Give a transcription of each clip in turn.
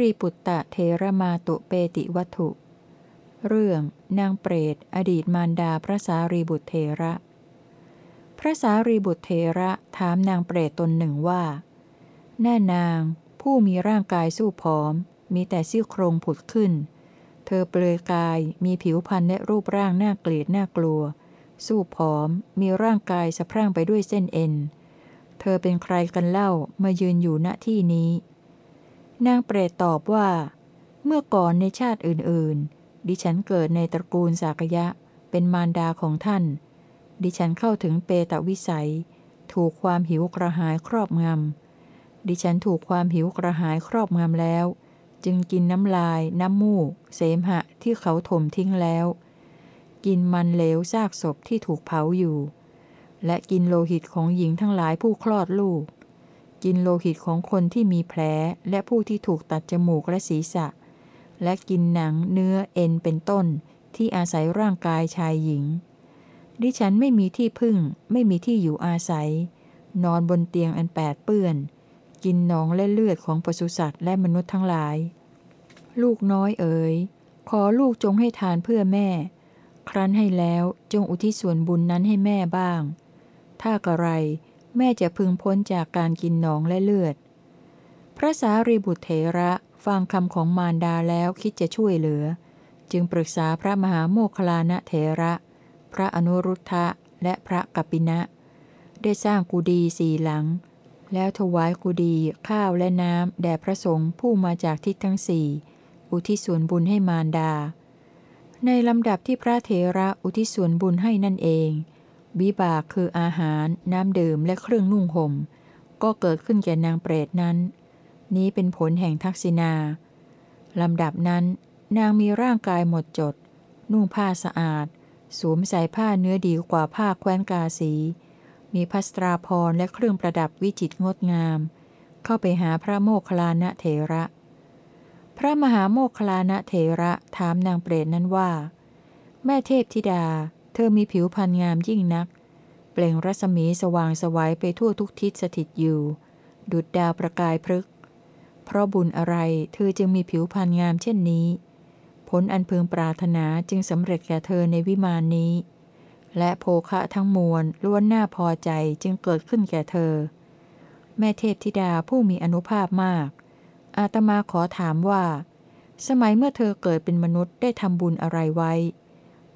2. สารีปุตตะเทระมาตุเปติวัตถุ เรื่องนางเปรต อดีตมารดาพระสารีบุตรเทระ พระสารีบุตรเทระถามนางเปรตตนหนึ่งว่า แน่นางผู้มีร่างกายสู้ผอม มีแต่ซี่โครงผุดขึ้น เธอเปลือยกายมีผิวพรรณและรูปร่างน่าเกลียดน่ากลัว สู้ผอม มีร่างกายสะพรั่งไปด้วยเส้นเอ็น เธอเป็นใครกันเล่ามายืนอยู่ณที่นี้ นางเปรตตอบว่า เมื่อก่อนในชาติอื่น ๆ ดิฉันเกิดในตระกูลสากยะ เป็นมารดาของท่าน ดิฉันเข้าถึงเปตวิสัย ถูกความหิวกระหายครอบงำ ดิฉันถูกความหิวกระหายครอบงำแล้ว จึงกินน้ำลาย น้ำมูก เสมหะที่เขาถมทิ้งแล้ว กินมันเหลวซากศพที่ถูกเผาอยู่ และกินโลหิตของหญิงทั้งหลายผู้คลอดลูก กินโลหิตของคนที่มีแผลและผู้ที่ถูกตัดจมูกและศีรษะ และกินหนังเนื้อเอ็นเป็นต้น ที่อาศัยร่างกายชายหญิง ดิฉันไม่มีที่พึ่ง ไม่มีที่อยู่อาศัย นอนบนเตียงอันแปดเปื้อน กินนองและเลือดของปศุสัตว์และมนุษย์ทั้งหลาย ลูกน้อยเอ๋ยขอลูกจงให้ทานเพื่อแม่ ครั้นให้แล้วจงอุทิศส่วนบุญนั้นให้แม่บ้าง ถ้ากระไร แม่จะพึงพ้นจากการกินหนองและเลือด พระสารีบุตรเถระฟังคำของมารดาแล้วคิดจะช่วยเหลือ จึงปรึกษาพระมหาโมคลานะเถระ พระอนุรุทธะและพระกัปปินะ ได้สร้างกุดีสี่หลัง แล้วถวายกุดีข้าวและน้ำแด่พระสงฆ์ผู้มาจากทิศทั้งสี่อุทิศส่วนบุญให้มารดา ในลำดับที่พระเถระอุทิศส่วนบุญให้นั่นเอง บิบากคืออาหาร น้ำดื่มและเครื่องนุ่งหม่ม ก็เกิดขึ้นแก่นางเปรตนั้น นี้เป็นผลแห่งทักษิณาลำดับนั้น นางมีร่างกายหมดจด นุ่งผ้าสะอาด สวมใส่ผ้าเนื้อดีกว่าผ้าแคว้นกาสี มีพัสตราพรและเครื่องประดับวิจิตรงดงาม เข้าไปหาพระโมคคัลลานะเถระ พระมหาโมคคัลลานะเถระถามนางเปรตนั้นว่า แม่เทพธิดา เธอมีผิวพรรณงามยิ่งนัก เปล่งรัศมีสว่างสวัยไปทั่วทุกทิศสถิตอยู่ ดุดดาวประกายพฤกเพราะบุญอะไรเธอจึงมีผิวพรรณงามเช่นนี้ ผลอันพึงปรารถนาจึงสำเร็จแก่เธอในวิมานนี้ และโภคะทั้งมวลล้วนน่าพอใจจึงเกิดขึ้นแก่เธอ แม่เทพธิดาผู้มีอนุภาพมาก อาตมาขอถามว่า สมัยเมื่อเธอเกิดเป็นมนุษย์ได้ทำบุญอะไรไว้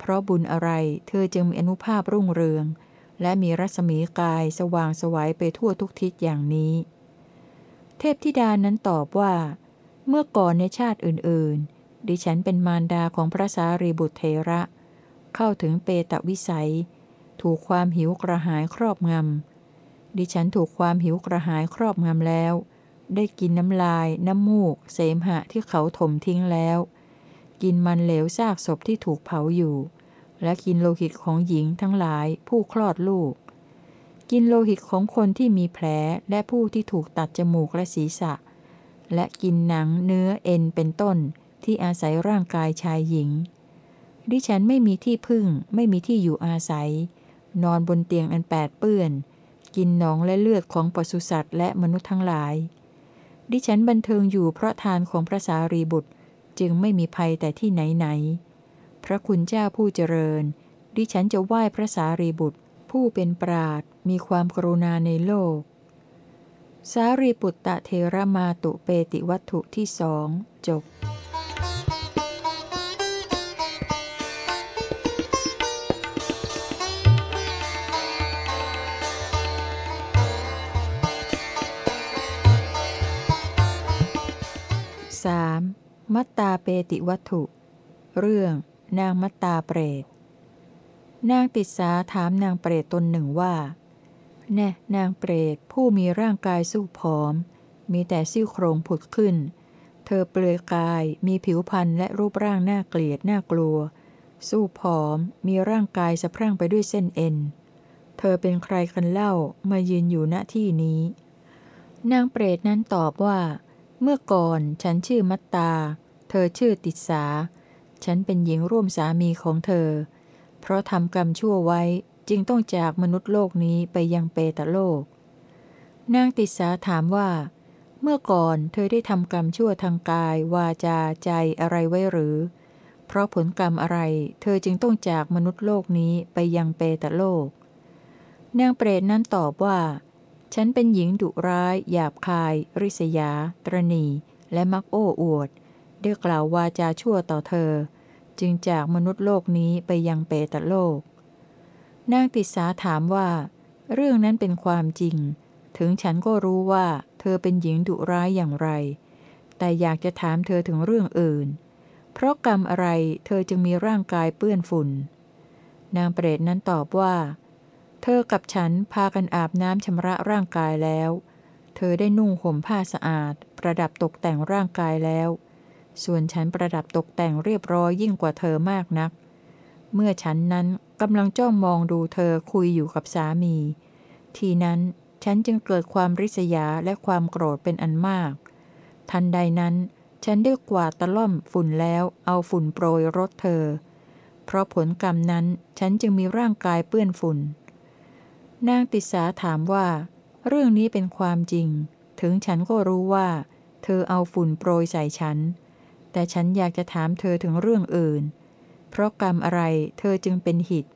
เพราะบุญอะไรเธอจึงมีอนุภาพรุ่งเรือง และมีรัศมีกายสว่างสวัยไปทั่วทุกทิศอย่างนี้ เทพธิดานั้นตอบว่า เมื่อก่อนในชาติอื่น ๆ ดิฉันเป็นมารดาของพระสารีบุตรเทระ เข้าถึงเปตวิสัย ถูกความหิวกระหายครอบงำ ดิฉันถูกความหิวกระหายครอบงำแล้ว ได้กินน้ำลาย น้ำมูก เสมหะที่เขาถมทิ้งแล้วกินมันเหลวซากศพที่ถูกเผาอยู่ และกินโลหิตของหญิงทั้งหลายผู้คลอดลูก กินโลหิตของคนที่มีแผลและผู้ที่ถูกตัดจมูกและศีรษะ และกินหนังเนื้อเอ็นเป็นต้นที่อาศัยร่างกายชายหญิง ดิฉันไม่มีที่พึ่ง ไม่มีที่อยู่อาศัย นอนบนเตียงอันแปดเปื้อน กินหนองและเลือดของปศุสัตว์และมนุษย์ทั้งหลาย ดิฉันบันเทิงอยู่เพราะทานของพระสารีบุตรจึงไม่มีภัยแต่ที่ไหนไหน พระคุณเจ้าผู้เจริญ ดิฉันจะไหว้พระสารีบุตร ผู้เป็นปราดมีความกรุณาในโลก สารีปุตตะเทระมาตุเปติวัตถุที่สองจบ 3. มัตตาเปติวัตถุ เรื่อง นางมัตตาเปรต นางติดสาถามนางเปรตตนหนึ่งว่า แน่นางเปรตผู้มีร่างกายสู้ผอม มีแต่ซี่โครงผุดขึ้น เธอเปลือยกายมีผิวพรรณและรูปร่างน่าเกลียดน่ากลัว สู้ผอมมีร่างกายสะพรั่งไปด้วยเส้นเอ็น เธอเป็นใครกันเล่ามายืนอยู่ณที่นี้ นางเปรตนั้นตอบว่า เมื่อก่อนฉันชื่อมัตตา เธอชื่อติสา ฉันเป็นหญิงร่วมสามีของเธอ เพราะทำกรรมชั่วไว้จึงต้องจากมนุษย์โลกนี้ไปยังเปตโลก นางติสาถามว่า เมื่อก่อนเธอได้ทำกรรมชั่วทางกาย วาจาใจอะไรไว้หรือ เพราะผลกรรมอะไร เธอจึงต้องจากมนุษย์โลกนี้ไปยังเปตโลก นางเปรตนั้นตอบว่า ฉันเป็นหญิงดุร้าย หยาบคาย ริษยา ตรณี และมักโอ้อวด ได้กล่าววาจาชั่วต่อเธอ จึงจากมนุษย์โลกนี้ไปยังเปตโลก นางติสาถามว่า เรื่องนั้นเป็นความจริง ถึงฉันก็รู้ว่าเธอเป็นหญิงดุร้ายอย่างไร แต่อยากจะถามเธอถึงเรื่องอื่น เพราะกรรมอะไรเธอจึงมีร่างกายเปื้อนฝุ่น นางเปรตนั้นตอบว่า เธอกับฉันพากันอาบน้ำชำระร่างกายแล้วเธอได้นุ่งห่มผ้าสะอาด ประดับตกแต่งร่างกายแล้ว ส่วนฉันประดับตกแต่งเรียบร้อยยิ่งกว่าเธอมากนัก เมื่อฉันนั้นกำลังจ้องมองดูเธอคุยอยู่กับสามี ทีนั้นฉันจึงเกิดความริษยาและความโกรธเป็นอันมาก ทันใดนั้นฉันได้กวาดตะล่อมฝุ่นแล้วเอาฝุ่นโปรยรถเธอ เพราะผลกรรมนั้นฉันจึงมีร่างกายเปื้อนฝุ่น นางติสาถามว่า เรื่องนี้เป็นความจริง ถึงฉันก็รู้ว่า เธอเอาฝุ่นโปรยใส่ฉัน แต่ฉันอยากจะถามเธอถึงเรื่องอื่น เพราะกรรมอะไรเธอจึงเป็นหิต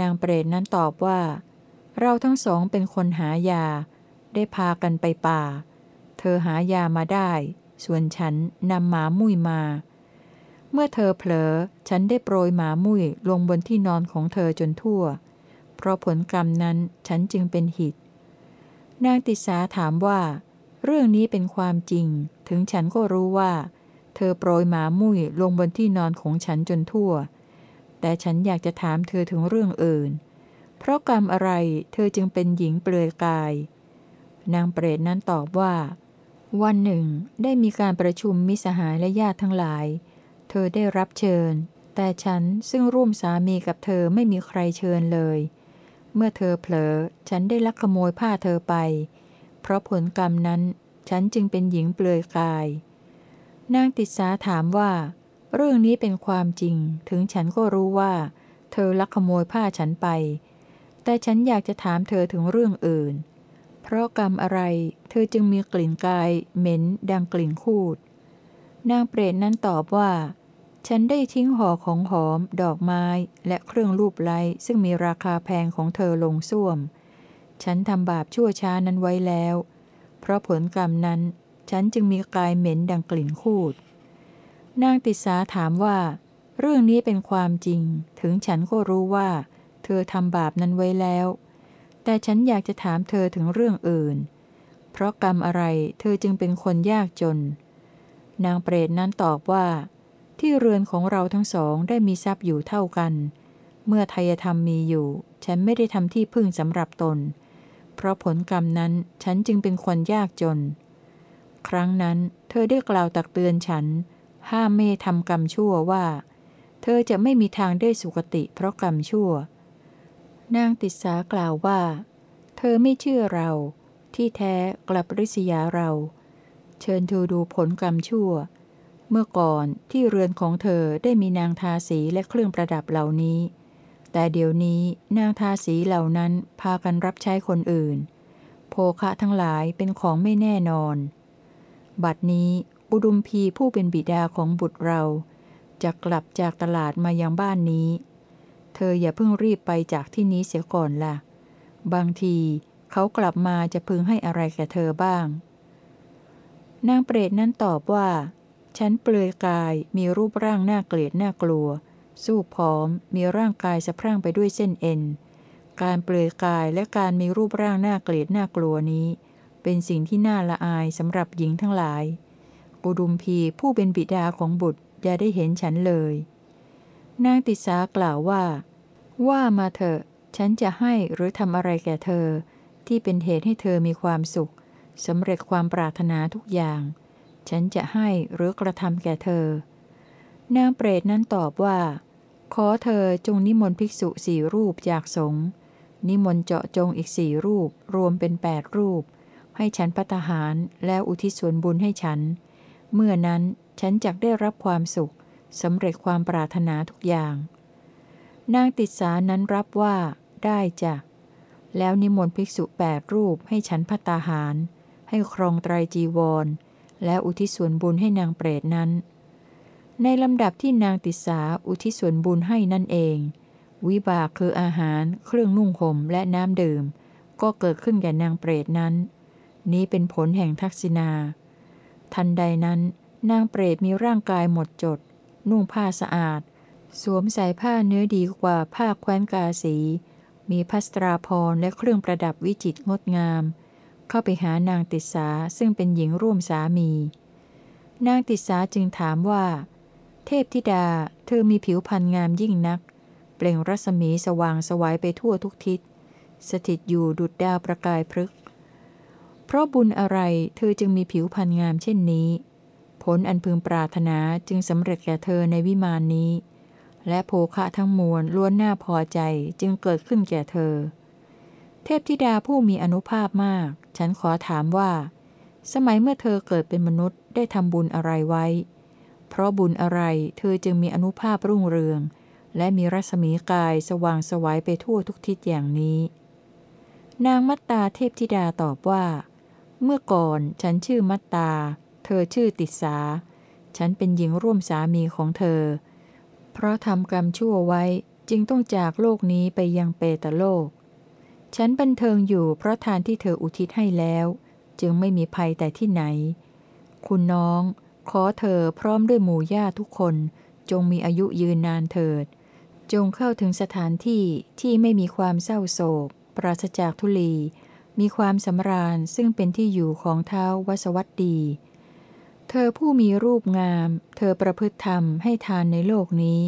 นางเปรตนั้นตอบว่า เราทั้งสองเป็นคนหายา ได้พากันไปป่า เธอหายามาได้ ส่วนฉันนำหมามุ้ยมา เมื่อเธอเผลอ ฉันได้โปรยหมามุ้ยลงบนที่นอนของเธอจนทั่ว เพราะผลกรรมนั้นฉันจึงเป็นหิต นางติสาถามว่า เรื่องนี้เป็นความจริง ถึงฉันก็รู้ว่า เธอโปรยหมามุ้ยลงบนที่นอนของฉันจนทั่ว แต่ฉันอยากจะถามเธอถึงเรื่องอื่น เพราะกรรมอะไรเธอจึงเป็นหญิงเปลือยกาย นางเปรตนั้นตอบว่า วันหนึ่งได้มีการประชุมมิสหายและญาติทั้งหลาย เธอได้รับเชิญ แต่ฉันซึ่งร่วมสามีกับเธอไม่มีใครเชิญเลย เมื่อเธอเผลอฉันได้ลักขโมยผ้าเธอไป เพราะผลกรรมนั้นฉันจึงเป็นหญิงเปลือยกาย นางติสาถามว่า เรื่องนี้เป็นความจริง ถึงฉันก็รู้ว่า เธอลักขโมยผ้าฉันไป แต่ฉันอยากจะถามเธอถึงเรื่องอื่น เพราะกรรมอะไร เธอจึงมีกลิ่นกาย เหม็น ดังกลิ่นคูด นางเปรตนั้นตอบว่า ฉันได้ทิ้งห่อของหอม ดอกไม้ และเครื่องรูปไล้ซึ่งมีราคาแพงของเธอลงส้วม ฉันทำบาปชั่วช้านั้นไว้แล้ว เพราะผลกรรมนั้น ฉันจึงมีกายเหม็นดังกลิ่นคูด นางติสาถามว่า เรื่องนี้เป็นความจริง ถึงฉันก็รู้ว่า เธอทำบาปนั้นไว้แล้ว แต่ฉันอยากจะถามเธอถึงเรื่องอื่น เพราะกรรมอะไรเธอจึงเป็นคนยากจน นางเปรตนั้นตอบว่า ที่เรือนของเราทั้งสองได้มีทรัพย์อยู่เท่ากัน เมื่อทายธรรมมีอยู่ ฉันไม่ได้ทำที่พึ่งสำหรับตน เพราะผลกรรมนั้นฉันจึงเป็นคนยากจน ครั้งนั้นเธอได้กล่าวตักเตือนฉัน ห้ามไม่ทำกรรมชั่วว่า เธอจะไม่มีทางได้สุคติเพราะกรรมชั่ว นางติสากล่าวว่า เธอไม่เชื่อเรา ที่แท้กลับริษยาเรา เชิญเธอดูผลกรรมชั่ว เมื่อก่อนที่เรือนของเธอได้มีนางทาสีและเครื่องประดับเหล่านี้ แต่เดี๋ยวนี้นางทาสีเหล่านั้นพากันรับใช้คนอื่น โภคะทั้งหลายเป็นของไม่แน่นอน บัดนี้อุดุมพีผู้เป็นบิดาของบุตรเราจะกลับจากตลาดมายังบ้านนี้ เธออย่าเพิ่งรีบไปจากที่นี้เสียก่อนละ่ะ บางทีเขากลับมาจะพึงให้อะไรแก่เธอบ้าง นางเปรตนั้นตอบว่า ฉันเปลือยกายมีรูปร่างน่าเกลียดน่ากลัว สู้ผอมมีร่างกายสะพรั่งไปด้วยเส้นเอ็น การเปลือยกายและการมีรูปร่างน่าเกลียดน่ากลัวนี้ เป็นสิ่งที่น่าละอายสำหรับหญิงทั้งหลาย อุดุมพีผู้เป็นบิดาของบุตรอย่าได้เห็นฉันเลย นางติสากล่าวว่า ว่ามาเถอะฉันจะให้หรือทำอะไรแก่เธอ ที่เป็นเหตุให้เธอมีความสุขสำเร็จความปรารถนาทุกอย่าง ฉันจะให้หรือกระทำแก่เธอ นางเปรตนั้นตอบว่า ขอเธอจงนิมนต์ภิกษุสี่รูปจากสงฆ์นิมนต์เจาะจงอีกสี่รูปรวมเป็นแปดรูป ให้ฉันพัตหารแล้วอุทิศส่วนบุญให้ฉัน เมื่อนั้นฉันจักได้รับความสุขสำเร็จความปรารถนาทุกอย่าง นางติสานั้นรับว่าได้จ้ะ แล้วนิมนต์ภิกษุแปดรูปให้ฉันพัตาหาร ให้ครองไตรจีวร และอุทิศส่วนบุญให้นางเปรตนั้น ในลำดับที่นางติสาอุทิศส่วนบุญให้นั่นเอง วิบากคืออาหาร เครื่องนุ่งห่มและน้ำดื่ม ก็เกิดขึ้นแก่นางเปรตนั้น นี้เป็นผลแห่งทักษิณา ทันใดนั้น นางเปรตมีร่างกายหมดจด นุ่งผ้าสะอาด สวมใส่ผ้าเนื้อดีกว่าผ้าแคว้นกาสี มีพัสตราพรและเครื่องประดับวิจิตรงดงาม เข้าไปหานางติสาซึ่งเป็นหญิงร่วมสามี นางติสาจึงถามว่า เทพธิดาเธอมีผิวพรรณงามยิ่งนัก เปล่งรัศมีสว่างสวัยไปทั่วทุกทิศ สถิตอยู่ดุดดาวประกายพฤกษ์ เพราะบุญอะไรเธอจึงมีผิวพรรณงามเช่นนี้ ผลอันพึงปรารถนาจึงสำเร็จแก่เธอในวิมานนี้ และโภคะทั้งมวลล้วนน่าพอใจจึงเกิดขึ้นแก่เธอ เทพธิดาผู้มีอนุภาพมาก ฉันขอถามว่า สมัยเมื่อเธอเกิดเป็นมนุษย์ได้ทำบุญอะไรไว้ เพราะบุญอะไรเธอจึงมีอนุภาพรุ่งเรือง และมีรัศมีกายสว่างสวัยไปทั่วทุกทิศอย่างนี้นางมัตตาเทพธิดาตอบว่า เมื่อก่อนฉันชื่อมัตตา เธอชื่อติสา ฉันเป็นหญิงร่วมสามีของเธอ เพราะทำกรรมชั่วไว้จึงต้องจากโลกนี้ไปยังเปตโลก ฉันบันเทิงอยู่เพราะทานที่เธออุทิศให้แล้ว จึงไม่มีภัยแต่ที่ไหน คุณน้อง ขอเธอพร้อมด้วยหมู่ญาติทุกคน จงมีอายุยืนนานเถิด จงเข้าถึงสถานที่ที่ไม่มีความเศร้าโศก ปราศจากทุลี มีความสำราญซึ่งเป็นที่อยู่ของเท้าวสวัตดี เธอผู้มีรูปงาม เธอประพฤติธรรมให้ทานในโลกนี้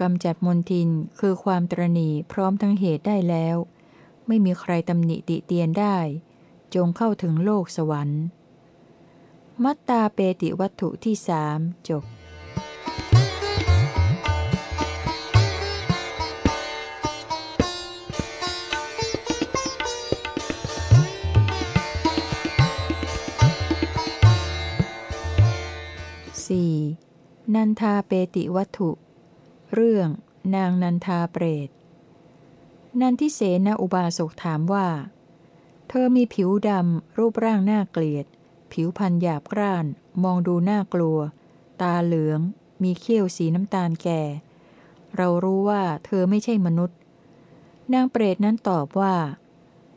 กำจัดมนทินคือความตรณีพร้อมทั้งเหตุได้แล้ว ไม่มีใครตำหนิติเตียนได้ จงเข้าถึงโลกสวรรค์ มัตตาเปติวัตถุที่สามจบ นันทาเปติวัตถุ เรื่อง นางนันทาเปรต นันทิเสนอุบาสกถามว่า เธอมีผิวดำ รูปร่างน่าเกลียด ผิวพันหยาบกร้าน มองดูน่ากลัว ตาเหลือง มีเขี้ยวสีน้ำตาลแก่ เรารู้ว่าเธอไม่ใช่มนุษย์ นางเปรตนั้นตอบว่า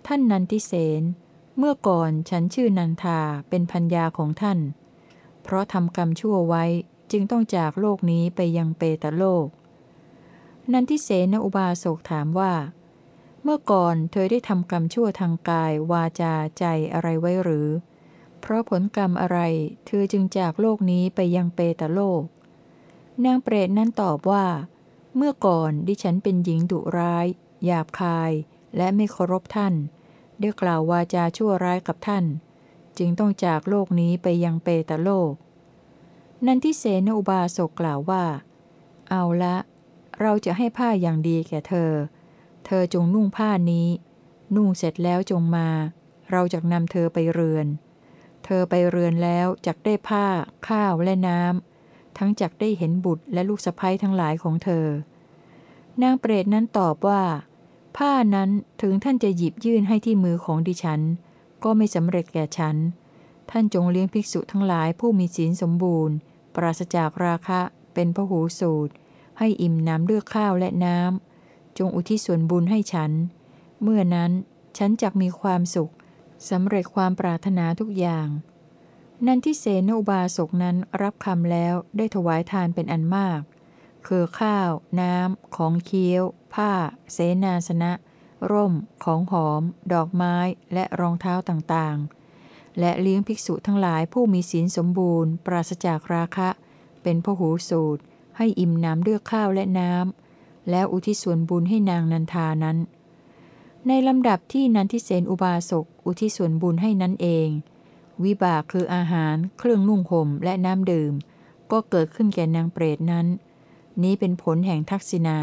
ท่านนันทิเสนเมื่อก่อนฉันชื่อนันทาเป็นพัญญาของท่าน เพราะทำกรรมชั่วไว้ จึงต้องจากโลกนี้ไปยังเปตโลก นันทิเสนอุบาสกถามว่า เมื่อก่อนเธอได้ทำกรรมชั่วทางกาย วาจาใจอะไรไว้หรือ เพราะผลกรรมอะไร เธอจึงจากโลกนี้ไปยังเปตโลก นางเปรตนั้นตอบว่า เมื่อก่อนดิฉันเป็นหญิงดุร้าย หยาบคาย และไม่เคารพท่านได้กล่าววาจาชั่วร้ายกับท่าน จึงต้องจากโลกนี้ไปยังเปตโลก นันทิเสนอุบาสกกล่าวว่า เอาละ เราจะให้ผ้าอย่างดีแก่เธอ เธอจงนุ่งผ้านี้ นุ่งเสร็จแล้วจงมา เราจะนำเธอไปเรือน เธอไปเรือนแล้วจักได้ผ้า ข้าวและน้ำทั้งจักได้เห็นบุตรและลูกสะพ้ยทั้งหลายของเธอ นางเปรตนั้นตอบว่า ผ้านั้นถึงท่านจะหยิบยื่นให้ที่มือของดิฉัน ก็ไม่สำเร็จแก่ฉัน ท่านจงเลี้ยงภิกษุทั้งหลายผู้มีศีลสมบูรณ์ ปราศจากราคะเป็นพหูสูตร ให้อิ่มน้ำด้วยข้าวและน้ำ จงอุทิศส่วนบุญให้ฉัน เมื่อนั้นฉันจักมีความสุขสำเร็จความปรารถนาทุกอย่าง นันทิเสนอุบาสกนั้นรับคำแล้วได้ถวายทานเป็นอันมาก คือข้าว น้ำ ของเคี้ยว ผ้า เสนาสนะ ร่ม ของหอม ดอกไม้ และรองเท้าต่างๆ และเลี้ยงภิกษุทั้งหลายผู้มีศีลสมบูรณ์ ปราศจากราคะ เป็นพหูสูตร ให้อิ่มน้ำด้วยข้าวและน้ำ แล้วอุทิศส่วนบุญให้นางนันทานั้น ในลำดับที่นันทิเสนอุบาสกอุทิศส่วนบุญให้นั้นเอง วิบากคืออาหาร เครื่องนุ่งห่มและน้ำดื่ม ก็เกิดขึ้นแก่นางเปรตนั้น นี้เป็นผลแห่งทักษิณา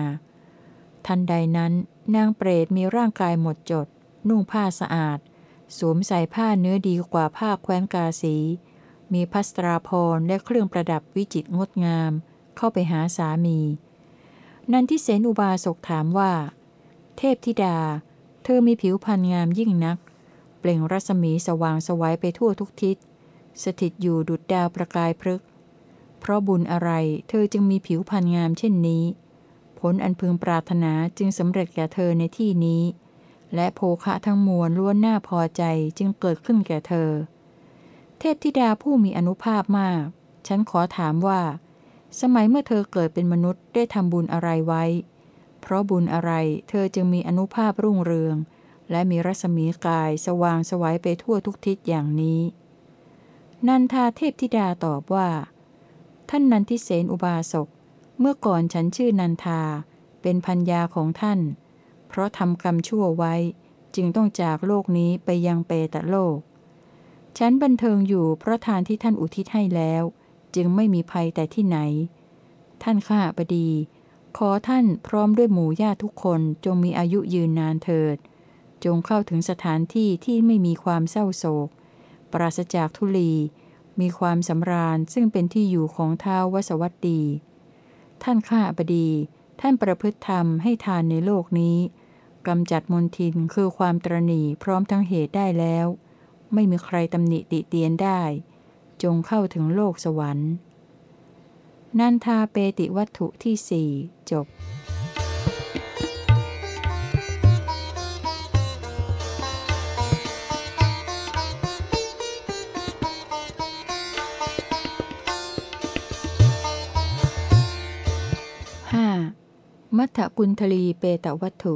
ทันใดนั้น นางเปรตมีร่างกายหมดจด นุ่งผ้าสะอาด สวมใส่ผ้าเนื้อดีกว่าผ้าแคว้นกาสี มีพัสตราพรและเครื่องประดับวิจิตรงดงาม เข้าไปหาสามี นันทิเสนอุบาสกถามว่า เทพธิดา เธอมีผิวพรรณงามยิ่งนัก เปล่งรัศมีสว่างสวัยไปทั่วทุกทิศ สถิตอยู่ดุจดาวประกายพฤกเพราะบุญอะไรเธอจึงมีผิวพรรณงามเช่นนี้ ผลอันพึงปรารถนาจึงสำเร็จแก่เธอในที่นี้ และโภคะทั้งมวลล้วนน่าพอใจจึงเกิดขึ้นแก่เธอ เทพธิดาผู้มีอนุภาพมาก ฉันขอถามว่า สมัยเมื่อเธอเกิดเป็นมนุษย์ได้ทำบุญอะไรไว้ เพราะบุญอะไรเธอจึงมีอนุภาพรุ่งเรือง และมีรัศมีกายสว่างสวัยไปทั่วทุกทิศอย่างนี้ นันทาเทพธิดาตอบว่า ท่านนันทิเสนอุบาสก เมื่อก่อนฉันชื่อนันทา เป็นพัญญาของท่าน เพราะทำกรรมชั่วไว้ จึงต้องจากโลกนี้ไปยังเปตะโลก ฉันบันเทิงอยู่เพราะทานที่ท่านอุทิศให้แล้ว จึงไม่มีภัยแต่ที่ไหน ท่านข้าบดี ขอท่านพร้อมด้วยหมู่ญาติทุกคนจงมีอายุยืนนานเถิด จงเข้าถึงสถานที่ที่ไม่มีความเศร้าโศก ปราศจากทุลี มีความสำราญซึ่งเป็นที่อยู่ของท้าววสวัสดี ท่านข้าบดีท่านประพฤติธรรมให้ทานในโลกนี้ กำจัดมนทินคือความตรณีพร้อมทั้งเหตุได้แล้ว ไม่มีใครตำหนิติเตียนได้ จงเข้าถึงโลกสวรรค์นันทาเปติวัตถุที่สี่จบมัทธกุณทลีเปตวัตถุ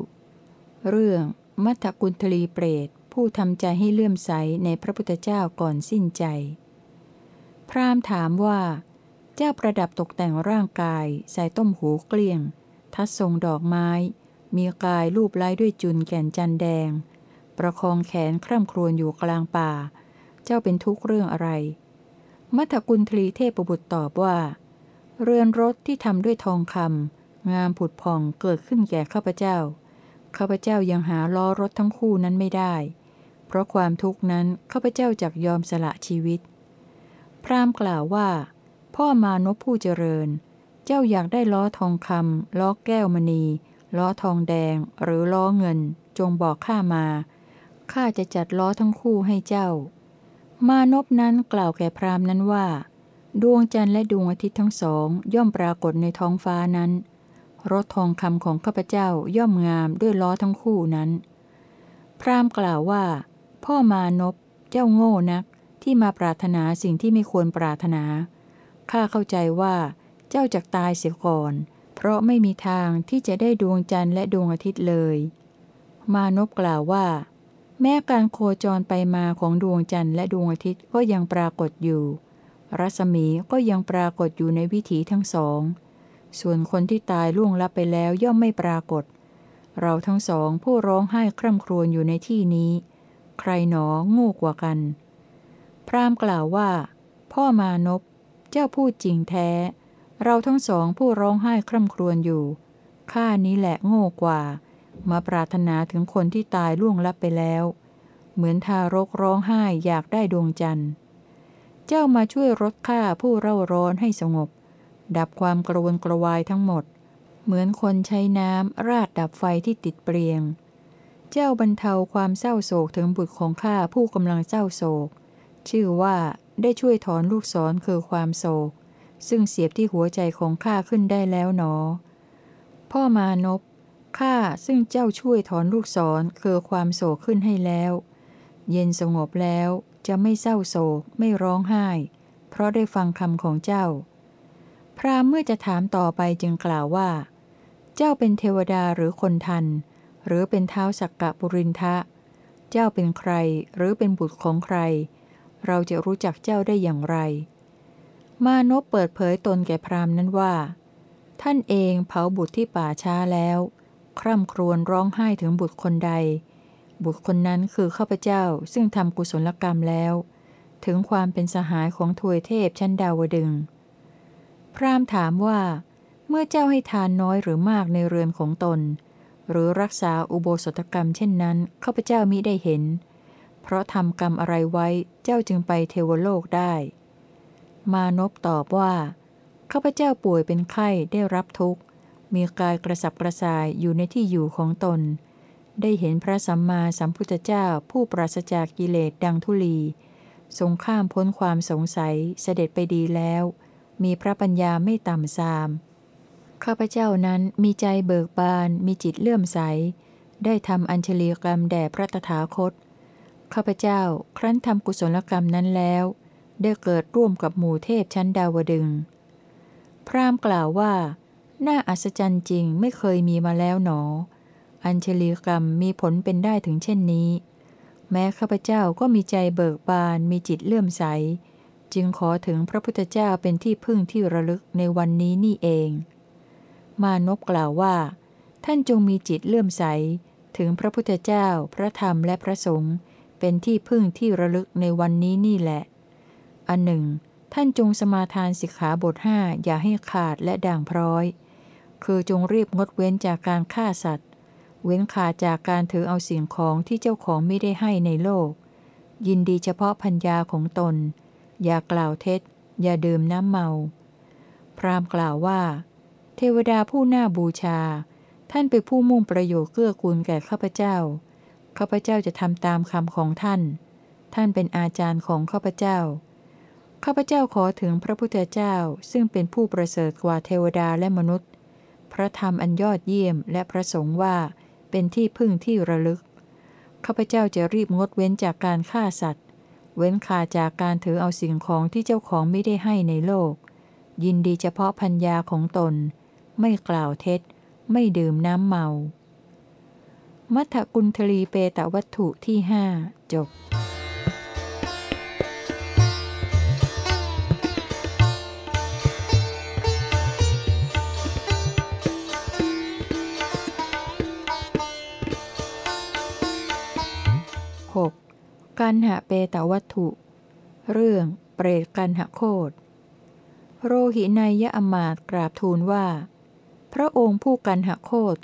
เรื่องมัทกุณทลีเปรต ผู้ทำใจให้เลื่อมใสในพระพุทธเจ้าก่อนสิ้นใจ พราหมณ์ถามว่า เจ้าประดับตกแต่งร่างกาย ใส่ต้มหูเกลี้ยง ทัดทรงดอกไม้ มีกายรูปไล้ด้วยจุนแก่นจันแดง ประคองแขนคร่ำครวญอยู่กลางป่า เจ้าเป็นทุกข์เรื่องอะไร มัทกุณทลีเทพบุตรตอบว่า เรือนรถที่ทำด้วยทองคำงามผุดผ่องเกิดขึ้นแก่ข้าพเจ้า ข้าพเจ้ายังหาล้อรถทั้งคู่นั้นไม่ได้ เพราะความทุกข์นั้นข้าพเจ้าจักยอมสละชีวิต พราหมณ์กล่าวว่า พ่อมานพผู้เจริญ เจ้าอยากได้ล้อทองคำล้อแก้วมณี ล้อทองแดงหรือล้อเงิน จงบอกข้ามาข้าจะจัดล้อทั้งคู่ให้เจ้า มานพนั้นกล่าวแก่พราหมณ์นั้นว่า ดวงจันทร์และดวงอาทิตย์ทั้งสองย่อมปรากฏในท้องฟ้านั้น รถทองคำของข้าพเจ้าย่อมงามด้วยล้อทั้งคู่นั้น พราหมณ์กล่าวว่า พ่อมานพเจ้าโง่นักที่มาปรารถนาสิ่งที่ไม่ควรปรารถนา ข้าเข้าใจว่าเจ้าจักตายเสียก่อน เพราะไม่มีทางที่จะได้ดวงจันทร์และดวงอาทิตย์เลย มานพกล่าวว่า แม้การโคจรไปมาของดวงจันทร์และดวงอาทิตย์ก็ยังปรากฏอยู่ รัศมีก็ยังปรากฏอยู่ในวิถีทั้งสอง ส่วนคนที่ตายล่วงลับไปแล้วย่อมไม่ปรากฏ เราทั้งสองผู้ร้องไห้คร่ำครวญอยู่ในที่นี้ ใครหนอโง่กว่ากัน พราหมณ์กล่าวว่า พ่อมานพเจ้าพูดจริงแท้ เราทั้งสองผู้ร้องไห้คร่ำครวญอยู่ข้านี้แหละโง่กว่า มาปรารถนาถึงคนที่ตายล่วงลับไปแล้ว เหมือนทารกร้องไห้อยากได้ดวงจันทร์ เจ้ามาช่วยลดข้าผู้เร่าร้อนให้สงบ ดับความกระวนกระวายทั้งหมด เหมือนคนใช้น้ำราดดับไฟที่ติดเปลียง เจ้าบรรเทาความเศร้าโศกถึงบุตรของข้าผู้กำลังเศร้าโศก ชื่อว่าได้ช่วยถอนลูกศรคือความโศก ซึ่งเสียบที่หัวใจของข้าขึ้นได้แล้วหนอ พ่อมานพข้าซึ่งเจ้าช่วยถอนลูกศรคือความโศกขึ้นให้แล้ว เย็นสงบแล้วจะไม่เศร้าโศกไม่ร้องไห้ เพราะได้ฟังคำของเจ้า พราหมณ์เมื่อจะถามต่อไปจึงกล่าวว่า เจ้าเป็นเทวดาหรือคนทัน หรือเป็นเท้าสักกะปุรินทะ เจ้าเป็นใครหรือเป็นบุตรของใคร เราจะรู้จักเจ้าได้อย่างไร มานพเปิดเผยตนแก่พราหมณ์นั้นว่า ท่านเองเผาบุตรที่ป่าช้าแล้ว คร่ำครวญร้องไห้ถึงบุตรคนใด บุตรคนนั้นคือข้าพเจ้าซึ่งทำกุศลกรรมแล้ว ถึงความเป็นสหายของทวยเทพชั้นดาวดึงส์ พราหมณ์ถามว่า เมื่อเจ้าให้ทานน้อยหรือมากในเรือนของตน หรือรักษาอุโบสถกรรมเช่นนั้นข้าพเจ้ามิได้เห็น เพราะทำกรรมอะไรไว้เจ้าจึงไปเทวโลกได้ มานพตอบว่าข้าพเจ้าป่วยเป็นไข้ได้รับทุกข์ มีกายกระสับกระส่ายอยู่ในที่อยู่ของตน ได้เห็นพระสัมมาสัมพุทธเจ้าผู้ปราศจากกิเลสดังทุลี ทรงข้ามพ้นความสงสัยเสด็จไปดีแล้ว มีพระปัญญาไม่ต่ำซาม ข้าพเจ้านั้นมีใจเบิกบาน มีจิตเลื่อมใส ได้ทำอัญชลีกรรมแด่พระตถาคต ข้าพเจ้าครั้นทำกุศลกรรมนั้นแล้ว ได้เกิดร่วมกับหมู่เทพชั้นดาวดึง พรามกล่าวว่า น่าอัศจรรย์จริงไม่เคยมีมาแล้วหนอ อัญชลีกรรมมีผลเป็นได้ถึงเช่นนี้ แม้ข้าพเจ้าก็มีใจเบิกบาน มีจิตเลื่อมใส จึงขอถึงพระพุทธเจ้าเป็นที่พึ่งที่ระลึกในวันนี้นี่เอง มานพกล่าวว่า ท่านจงมีจิตเลื่อมใส ถึงพระพุทธเจ้า พระธรรมและพระสงฆ์เป็นที่พึ่งที่ระลึกในวันนี้นี่แหละ อันหนึ่ง ท่านจงสมาทานสิกขาบทห้าอย่าให้ขาดและด่างพร้อย คือจงรีบงดเว้นจากการฆ่าสัตว์ เว้นขาดจากการถือเอาสิ่งของที่เจ้าของไม่ได้ให้ในโลกยินดีเฉพาะพัญญาของตน อย่ากล่าวเท็จ อย่าดื่มน้ำเมา พรามกล่าวว่า เทวดาผู้น่าบูชา ท่านเป็นผู้มุ่งประโยชน์เกื้อกูลแก่ข้าพเจ้า ข้าพเจ้าจะทำตามคำของท่าน ท่านเป็นอาจารย์ของข้าพเจ้า ข้าพเจ้าขอถึงพระพุทธเจ้าซึ่งเป็นผู้ประเสริฐกว่าเทวดาและมนุษย์ พระธรรมอันยอดเยี่ยมและพระสงฆ์ว่าเป็นที่พึ่งที่ระลึก ข้าพเจ้าจะรีบงดเว้นจากการฆ่าสัตว์ เว้นขาจากการถือเอาสิ่งของที่เจ้าของไม่ได้ให้ในโลก ยินดีเฉพาะพัญญาของตน ไม่กล่าวเท็จ ไม่ดื่มน้ำเมา มัทธกุลทลีเปตวัตถุที่ห้าจบ กันหะเปตวัตถุ เรื่องเปรตกันหะโคดโรหินายยะอมาตกราบทูลว่า พระองค์ผู้กันหะโคด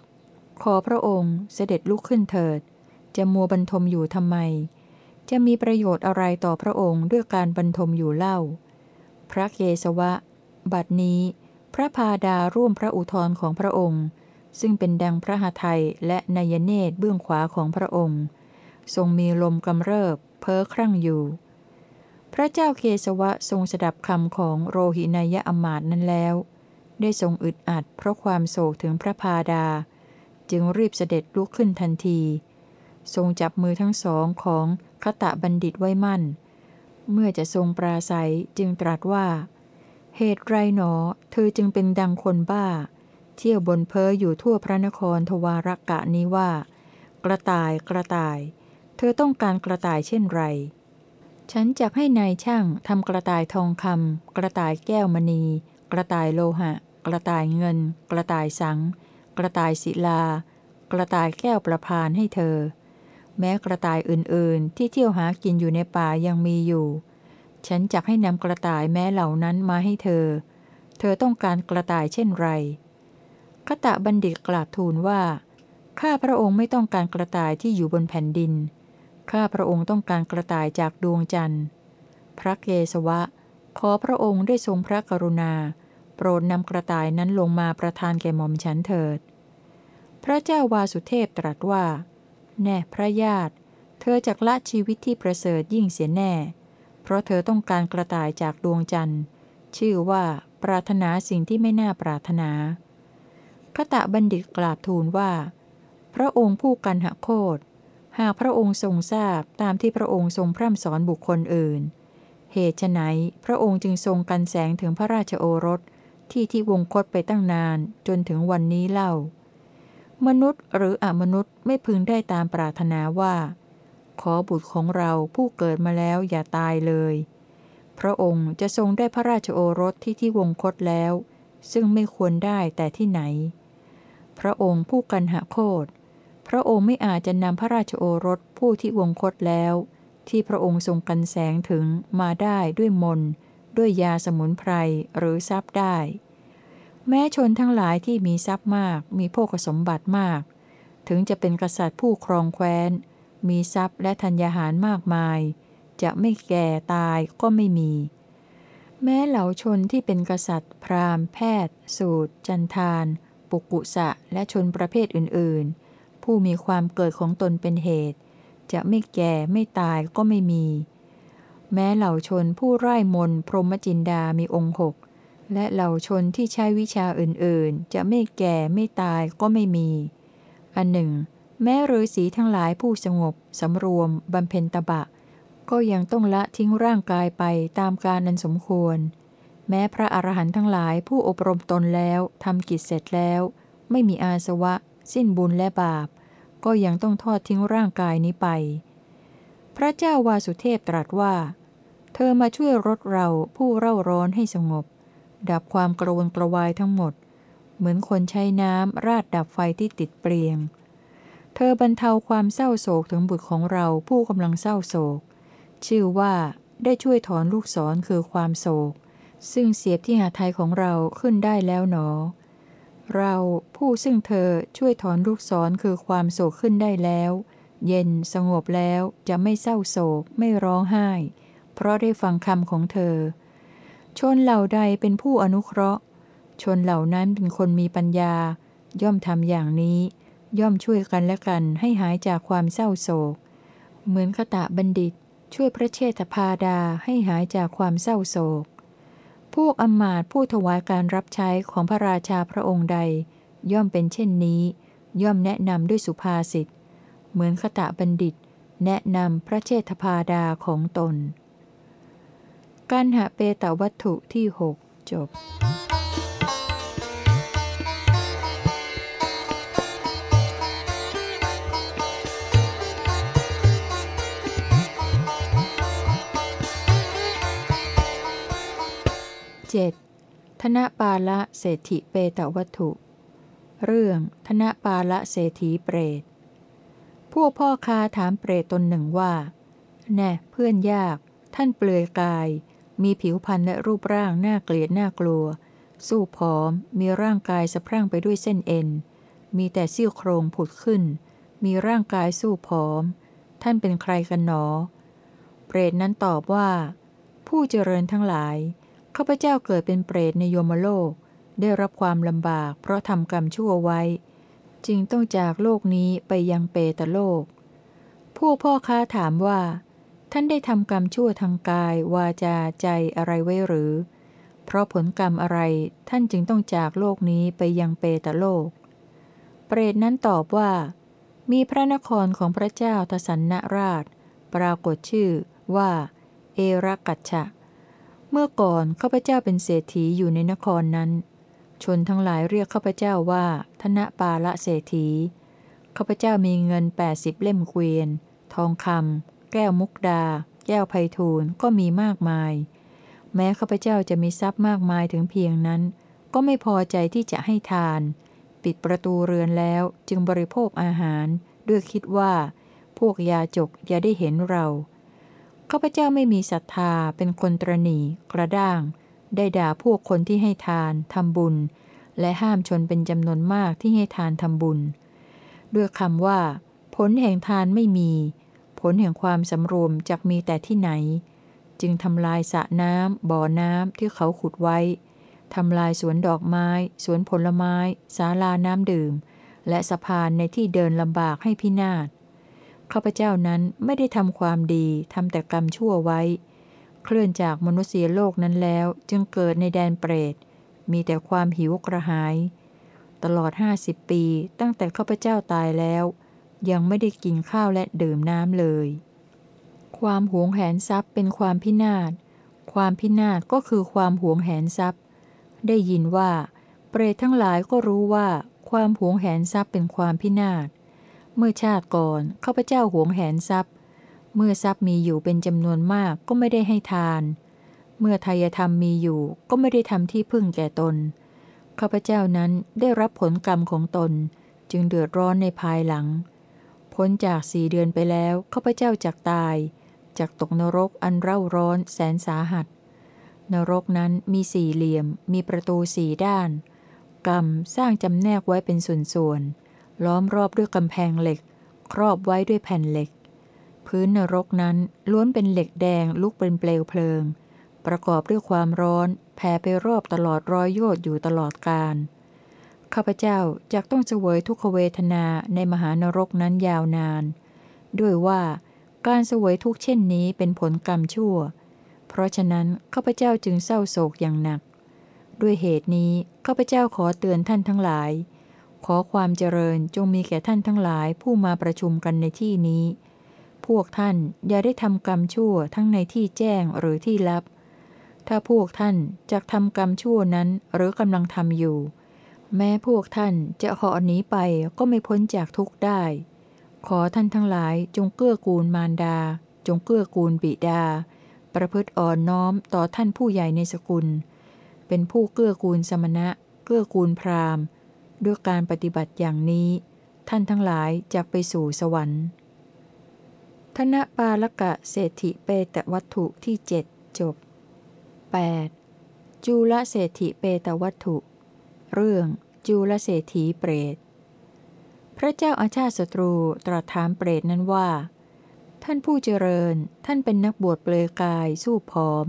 ขอพระองค์เสด็จลุกขึ้นเถิด จะมัวบรรทมอยู่ทำไม จะมีประโยชน์อะไรต่อพระองค์ด้วยการบรรทมอยู่เล่า พระเกสวะ บัดนี้ พระพาดาร่วมพระอุทธรของพระองค์ ซึ่งเป็นดังพระหทัยและนายเนตรเบื้องขวาของพระองค์ ทรงมีลมกำเริบ เพ้อครั่งอยู่ พระเจ้าเคสวะทรงสดับคำของโรหินายะอมาตนั้นแล้ว ได้ทรงอึดอัดเพราะความโศกถึงพระพาดา จึงรีบเสด็จลุกขึ้นทันที ทรงจับมือทั้งสองของคตะบัณฑิตไว้มั่น เมื่อจะทรงปราศัยจึงตรัสว่า เหตุไรหนอ เธอจึงเป็นดังคนบ้า เที่ยวบนเพ้ออยู่ทั่วพระนครทวารกะนี้ว่า กระต่ายกระต่าย เธอต้องการกระต่ายเช่นไร ฉันจะให้นายช่างทำกระต่ายทองคำกระต่ายแก้วมณี กระต่ายโลหะ กระต่ายเงิน กระต่ายสัง กระต่ายศิลา กระต่ายแก้วประพานให้เธอ แม้กระต่ายอื่นๆ ที่เที่ยวหากินอยู่ในป่ายังมีอยู่ ฉันจะให้นำกระต่ายแม้เหล่านั้นมาให้เธอ เธอต้องการกระต่ายเช่นไรขตะบัณฑิตกราบทูลว่า ข้าพระองค์ไม่ต้องการกระต่ายที่อยู่บนแผ่นดิน ข้าพระองค์ต้องการกระต่ายจากดวงจันทร์ พระเกสวะ ขอพระองค์ได้ทรงพระกรุณา โปรดนำกระต่ายนั้นลงมาประทานแก่หม่อมฉันเถิด พระเจ้าวาสุเทพตรัสว่า แน่พระญาติ เธอจักละชีวิตที่ประเสริฐยิ่งเสียแน่ เพราะเธอต้องการกระต่ายจากดวงจันทร์ ชื่อว่าปรารถนาสิ่งที่ไม่น่าปรารถนาขตะบัณฑิตกราบทูลว่า พระองค์ผู้กันหโคด หากพระองค์ทรงทราบตามที่พระองค์ทรงพร่ำสอนบุคคลอื่น เหตุไฉนพระองค์จึงทรงกันแสงถึงพระราชโอรสที่ที่วงคตไปตั้งนานจนถึงวันนี้เล่า มนุษย์หรืออมนุษย์ไม่พึงได้ตามปรารถนาว่า ขอบุตรของเราผู้เกิดมาแล้วอย่าตายเลย พระองค์จะทรงได้พระราชโอรสที่ที่วงคตแล้ว ซึ่งไม่ควรได้แต่ที่ไหน พระองค์ผู้กันหโคด พระองค์ไม่อาจจะนำพระราชโอรสผู้ที่วงคตแล้ว ที่พระองค์ทรงกันแสงถึงมาได้ด้วยมน ด้วยยาสมุนไพรหรือทรัพย์ได้ แม้ชนทั้งหลายที่มีทรัพย์มาก มีโภคสมบัติมาก ถึงจะเป็นกษัตริย์ผู้ครองแคว้น มีทรัพย์และธัญญาหารมากมาย จะไม่แก่ตายก็ไม่มี แม้เหล่าชนที่เป็นกษัตริย์ พราหมณ์ แพทย์ สูตร จันทาน ปุกุสะและชนประเภทอื่นๆ ผู้มีความเกิดของตนเป็นเหตุ จะไม่แก่ไม่ตายก็ไม่มี แม้เหล่าชนผู้ไร้มนพรหมจินดามีองค์หกและเหล่าชนที่ใช้วิชาอื่นๆ จะไม่แก่ไม่ตายก็ไม่มี อันหนึ่ง แม้ฤาษีทั้งหลายผู้สงบสำรวมบำเพ็ญตบะ ก็ยังต้องละทิ้งร่างกายไปตามการนันสมควร แม้พระอรหันต์ทั้งหลายผู้อบรมตนแล้วทำกิจเสร็จแล้ว ไม่มีอาสวะ สิ้นบุญและบาป ก็ยังต้องทอดทิ้งร่างกายนี้ไป พระเจ้าวาสุเทพตรัสว่า เธอมาช่วยรถเราผู้เร่าร้อนให้สงบ ดับความกระวนกระวายทั้งหมด เหมือนคนใช้น้ำราดดับไฟที่ติดเปลียง เธอบรรเทาความเศร้าโศกถึงบุตรของเราผู้กำลังเศร้าโศก ชื่อว่าได้ช่วยถอนลูกศรคือความโศก ซึ่งเสียบที่หาไทยของเราขึ้นได้แล้วหนอ เราผู้ซึ่งเธอช่วยถอนลูกศรคือความโศกขึ้นได้แล้ว เย็นสงบแล้วจะไม่เศร้าโศกไม่ร้องไห้ เพราะได้ฟังคำของเธอ ชนเหล่าใดเป็นผู้อนุเคราะห์ ชนเหล่านั้นเป็นคนมีปัญญา ย่อมทำอย่างนี้ ย่อมช่วยกันและกันให้หายจากความเศร้าโศก เหมือนขตะบัณฑิต ช่วยพระเชษฐพาดาให้หายจากความเศร้าโศก พวกอมาตผู้ถวายการรับใช้ของพระราชาพระองค์ใด ย่อมเป็นเช่นนี้ ย่อมแนะนำด้วยสุภาษิต เหมือนขตะบัณฑิต แนะนำพระเชษฐาดาของตน กันหะเปตวัตถุที่หกจบ เจ็ดธนปาละเศรษฐิเปตวัตถุ เรื่องธนปาละเศรษฐีเปรต พวกพ่อค้าถามเปรตตนหนึ่งว่า แน่เพื่อนยาก ท่านเปลือยกาย มีผิวพรรณและรูปร่างน่าเกลียดน่ากลัว สู้ผอม มีร่างกายสะพรั่งไปด้วยเส้นเอ็น มีแต่ซี่โครงผุดขึ้น มีร่างกายสู้ผอม ท่านเป็นใครกันหนอ เปรตนั้นตอบว่า ผู้เจริญทั้งหลาย ข้าพเจ้าเกิดเป็นเปรตในโยมโลก ได้รับความลำบาก เพราะทำกรรมชั่วไว้ จึงต้องจากโลกนี้ไปยังเปตโลก ผู้พ่อค้าถามว่า ท่านได้ทำกรรมชั่วทางกาย วาจาใจอะไรไว้หรือ เพราะผลกรรมอะไรท่านจึงต้องจากโลกนี้ไปยังเปตโลก เปรตนั้นตอบว่า มีพระนครของพระเจ้าทสันนราช ปรากฏชื่อว่า เอรักัจฉะ เมื่อก่อนข้าพเจ้าเป็นเศรษฐีอยู่ในนครนั้น ชนทั้งหลายเรียกข้าพเจ้าว่า ธนปาละเศรษฐี ข้าพเจ้ามีเงิน 80 เล่มเกวียน ทองคำ แก้วมุกดา แก้วไพทูลก็มีมากมาย แม้ข้าพเจ้าจะมีทรัพย์มากมายถึงเพียงนั้น ก็ไม่พอใจที่จะให้ทาน ปิดประตูเรือนแล้วจึงบริโภคอาหาร ด้วยคิดว่า พวกยาจกอย่าได้เห็นเรา ข้าพเจ้าไม่มีศรัทธาเป็นคนตรณีกระด้าง ได้ด่าพวกคนที่ให้ทานทำบุญ และห้ามชนเป็นจำนวนมากที่ให้ทานทำบุญ ด้วยคำว่า ผลแห่งทานไม่มี ผลแห่งความสำรวมจะมีแต่ที่ไหน จึงทำลายสระน้ำบ่อน้ำที่เขาขุดไว้ทำลายสวนดอกไม้ สวนผลไม้ศาลาน้ำดื่ม และสะพานในที่เดินลำบากให้พินาศ ข้าพเจ้านั้นไม่ได้ทำความดีทำแต่กรรมชั่วไว้ เคลื่อนจากมนุษยโลกนั้นแล้วจึงเกิดในแดนเปรต มีแต่ความหิวกระหาย ตลอดห้าสิบปีตั้งแต่ข้าพเจ้าตายแล้ว ยังไม่ได้กินข้าวและดื่มน้ำเลย ความหวงแหนทรัพย์เป็นความพินาศ ความพินาศก็คือความหวงแหนทรัพย์ ได้ยินว่า เปรตทั้งหลายก็รู้ว่า ความหวงแหนทรัพย์เป็นความพินาศ เมื่อชาติก่อนข้าพเจ้าหวงแหนทรัพย์ เมื่อทรัพย์มีอยู่เป็นจำนวนมากก็ไม่ได้ให้ทาน เมื่อทายธรรมมีอยู่ก็ไม่ได้ทำที่พึ่งแก่ตนข้าพเจ้านั้นได้รับผลกรรมของตน จึงเดือดร้อนในภายหลัง พ้นจากสี่เดือนไปแล้วข้าพเจ้าจากตายจากตกนรกอันเร่าร้อนแสนสาหัส นรกนั้นมีสี่เหลี่ยม มีประตูสี่ด้าน กรรมสร้างจำแนกไว้เป็นส่วนๆ ล้อมรอบด้วยกำแพงเหล็ก ครอบไว้ด้วยแผ่นเหล็ก พื้นนรกนั้นล้วนเป็นเหล็กแดงลุกเป็นเปลวเพลิง ประกอบด้วยความร้อนแผ่ไปรอบตลอดร้อยโยชน์อยู่ตลอดกาลข้าพเจ้าจะต้องเสวยทุกขเวทนาในมหานรกนั้นยาวนาน ด้วยว่าการเสวยทุกเช่นนี้เป็นผลกรรมชั่ว เพราะฉะนั้นข้าพเจ้าจึงเศร้าโศกอย่างหนัก ด้วยเหตุนี้ข้าพเจ้าขอเตือนท่านทั้งหลาย ขอความเจริญจงมีแก่ท่านทั้งหลายผู้มาประชุมกันในที่นี้ พวกท่านอย่าได้ทำกรรมชั่วทั้งในที่แจ้งหรือที่ลับ ถ้าพวกท่านจะทำกรรมชั่วนั้นหรือกำลังทำอยู่ แม้พวกท่านจะขอหนีไปก็ไม่พ้นจากทุกข์ได้ ขอท่านทั้งหลายจงเกื้อกูลมารดา จงเกื้อกูลบิดา ประพฤติอ่อนน้อมต่อท่านผู้ใหญ่ในสกุล เป็นผู้เกื้อกูลสมณะ เกื้อกูลพราหมณ์ ด้วยการปฏิบัติอย่างนี้ ท่านทั้งหลายจะไปสู่สวรรค์ ธนปาลกะเศรษฐิเปตวัตถุที่เจ็ดจบ 8. จูลเศรษฐิเปตวัตถุ เรื่องจูลเศรษฐีเปรต พระเจ้าอาชาติศัตรูตรัสถามเปรตนั้นว่า ท่านผู้เจริญ ท่านเป็นนักบวชเปลือยกายสู้ผอม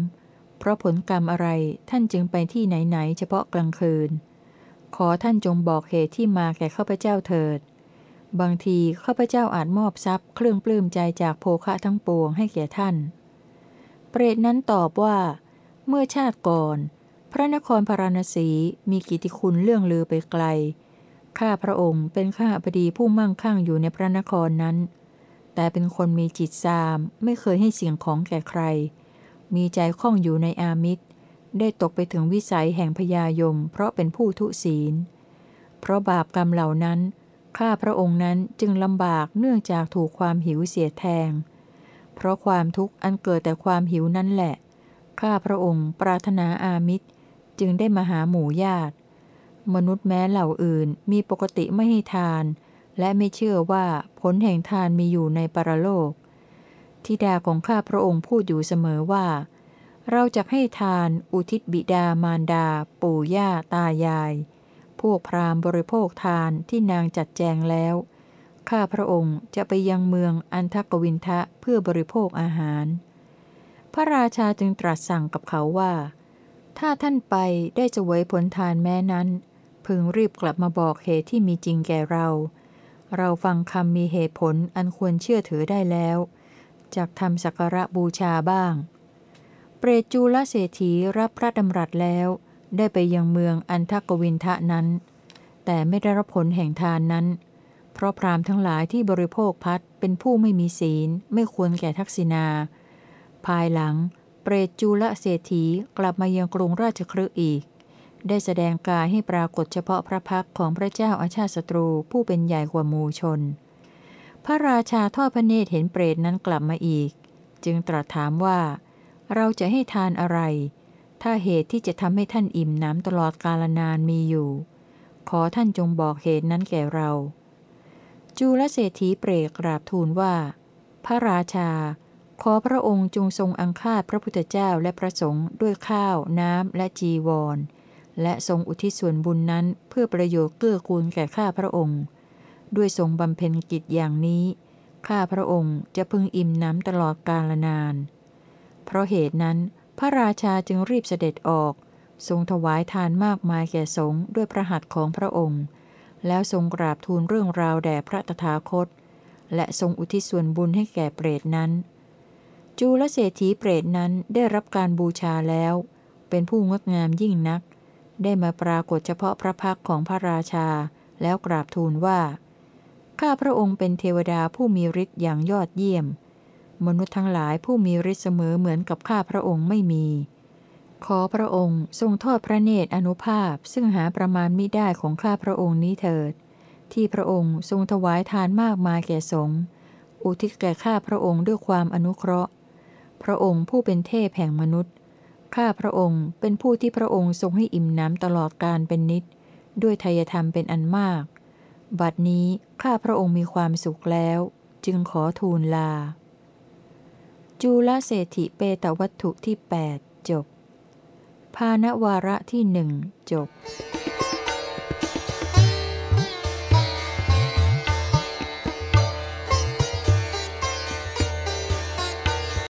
เพราะผลกรรมอะไรท่านจึงไปที่ไหน ๆ เฉพาะกลางคืน ขอท่านจงบอกเหตุที่มาแก่ข้าพเจ้าเถิด บางทีข้าพเจ้าอาจมอบทรัพย์เครื่องปลื้มใจจากโภคะทั้งปวงให้แก่ท่าน เปรตนั้นตอบว่า เมื่อชาติก่อน พระนครพาราณสีมีกิติคุณเรื่องลือไปไกล ข้าพระองค์เป็นข้าพดีผู้มั่งคั่งอยู่ในพระนครนั้น แต่เป็นคนมีจิตซามไม่เคยให้เสียงของแก่ใคร มีใจคล่องอยู่ในอามิตร ได้ตกไปถึงวิสัยแห่งพยายม เพราะเป็นผู้ทุศีล เพราะบาปกรรมเหล่านั้น ข้าพระองค์นั้นจึงลำบากเนื่องจากถูกความหิวเสียแทง เพราะความทุกข์อันเกิดแต่ความหิวนั่นแหละ ข้าพระองค์ปรารถนาอามิตร จึงได้มาหาหมู่ญาติ มนุษย์แม้เหล่าอื่นมีปกติไม่ให้ทาน และไม่เชื่อว่าผลแห่งทานมีอยู่ในปรโลกทิดาของข้าพระองค์พูดอยู่เสมอว่า เราจะให้ทานอุทิศบิดามารดา ปู่ย่าตายาย พวกพราหมณ์บริโภคทานที่นางจัดแจงแล้ว ข้าพระองค์จะไปยังเมืองอันทกวินทะเพื่อบริโภคอาหาร พระราชาจึงตรัสสั่งกับเขาว่า ถ้าท่านไปได้จะไว้ผลทานแม้นั้น พึงรีบกลับมาบอกเหตุที่มีจริงแก่เรา เราฟังคำมีเหตุผลอันควรเชื่อถือได้แล้ว จากทำสักการะบูชาบ้าง เปรตจูลเศรษฐีรับพระดำรัสแล้ว ได้ไปยังเมืองอันทกวินทะนั้น แต่ไม่ได้รับผลแห่งทานนั้น เพราะพรามทั้งหลายที่บริโภคพัดเป็นผู้ไม่มีศีล ไม่ควรแก่ทักษิณา ภายหลัง เปรตจูลเศรษฐีกลับมายังกรุงราชครือีก ได้แสดงกายให้ปรากฏเฉพาะพระพักของพระเจ้าอาชาติศัตรูผู้เป็นใหญ่กว่ามูชน พระราชาทอดพระเนตรเห็นเปรตนั้นกลับมาอีก จึงตรัสถามว่า เราจะให้ทานอะไร ถ้าเหตุที่จะทำให้ท่านอิ่มน้ำตลอดกาลนานมีอยู่ ขอท่านจงบอกเหตุนั้นแก่เรา จูลเศรษฐีเปรตกราบทูลว่า พระราชา ขอพระองค์จงทรงอังคาดพระพุทธเจ้าและพระสงฆ์ด้วยข้าว น้ำและจีวร และทรงอุทิศส่วนบุญนั้นเพื่อประโยชน์เกื้อกูลแก่ข้าพระองค์ ด้วยทรงบำเพ็ญกิจอย่างนี้ข้าพระองค์จะพึงอิ่มน้ำตลอดกาลนาน เพราะเหตุนั้น พระราชาจึงรีบเสด็จออก ทรงถวายทานมากมายแก่สงฆ์ด้วยพระหัตถ์ของพระองค์ แล้วทรงกราบทูลเรื่องราวแด่พระตถาคต และทรงอุทิศส่วนบุญให้แก่เปรตนั้น จูลเศรษฐีเปรตนั้นได้รับการบูชาแล้ว เป็นผู้งดงามยิ่งนัก ได้มาปรากฏเฉพาะพระพักของพระราชา แล้วกราบทูลว่าข้าพระองค์เป็นเทวดาผู้มีฤทธิ์อย่างยอดเยี่ยม มนุษย์ทั้งหลายผู้มีฤทธิ์เสมอเหมือนกับข้าพระองค์ไม่มี ขอพระองค์ทรงทอดพระเนตรอนุภาพซึ่งหาประมาณมิได้ของข้าพระองค์นี้เถิด ที่พระองค์ทรงถวายทานมากมายแก่สงฆ์อุทิศแก่ข้าพระองค์ด้วยความอนุเคราะห์ พระองค์ผู้เป็นเทพแห่งมนุษย์ ข้าพระองค์เป็นผู้ที่พระองค์ทรงให้อิ่มน้ำตลอดการเป็นนิด ด้วยทายธรรมเป็นอันมาก บัดนี้ข้าพระองค์มีความสุขแล้ว จึงขอทูลลา จุลเศรษฐิเปตวัตถุที่ 8 จบ ภาณวาระที่หนึ่งจบ